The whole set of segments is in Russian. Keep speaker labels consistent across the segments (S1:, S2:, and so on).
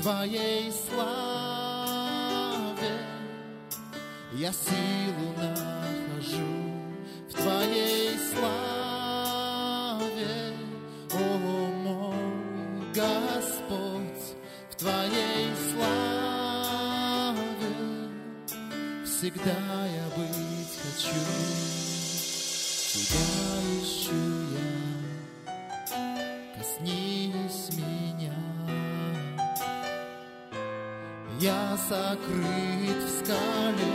S1: Твоей славе. Я силу нахожу в Твоей славе, О мой Господь, в Твоей славе всегда я быть хочу. Тебя ищу я, коснись Я сокрыт в скале,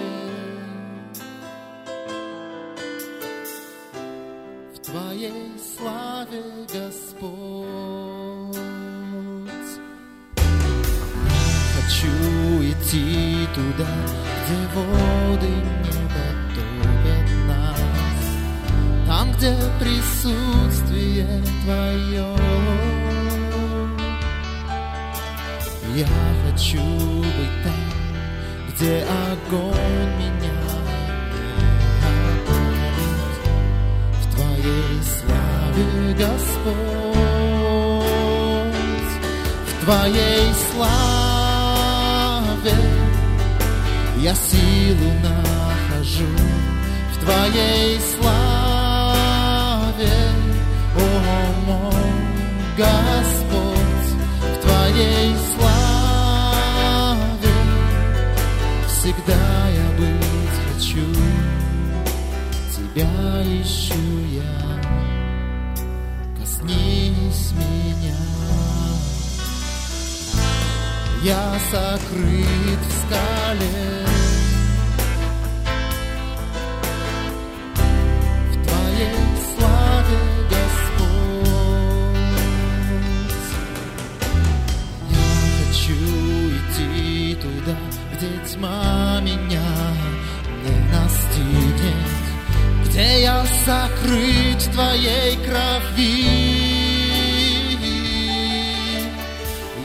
S1: в Твоей славе, Господь. Хочу идти туда, где воды не потопят нас, там, где присутствие Твое. Я хочу быть там, где огонь меня опалит. В Твоей славе, Господь, в Твоей славе я силу нахожу. В Твоей славе, о мой Господь, всегда я быть хочу. Тебя ищу я, коснись меня. Я сокрыт в скале, тьма меня не настигнет, где я сокрыт Твоей крови.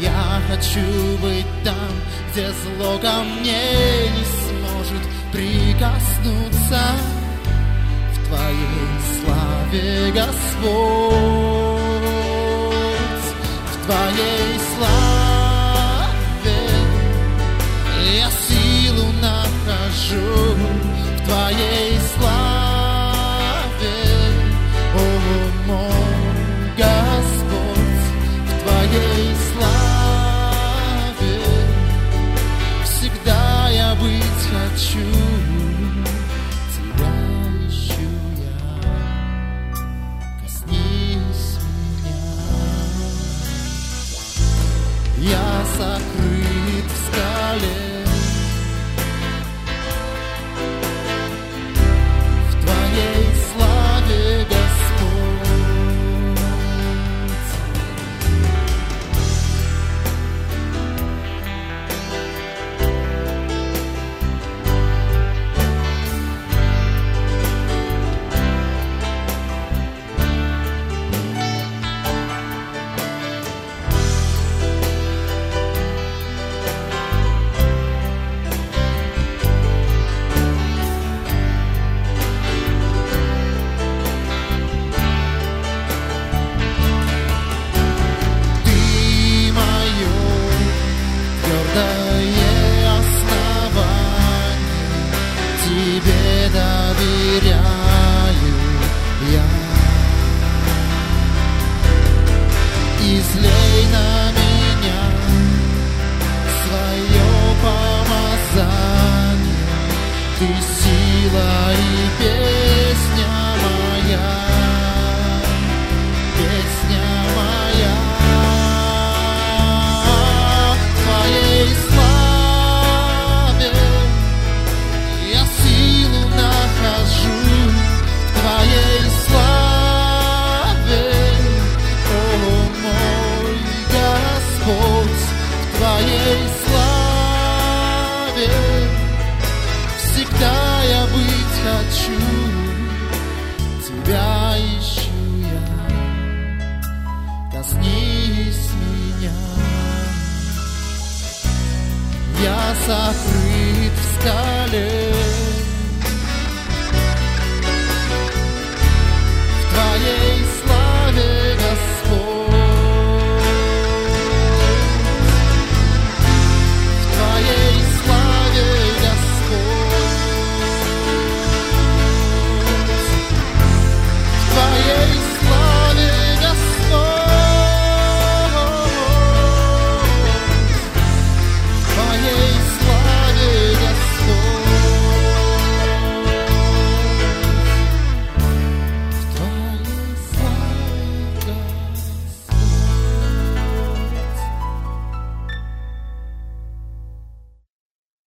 S1: Я хочу быть там, где зло ко мне не сможет прикоснуться в Твоей славе, Господь, в Твоей Тебе доверяю я. Излей на Твоей славе. Всегда я быть хочу. Тебя ищу я, коснись меня. Я скале,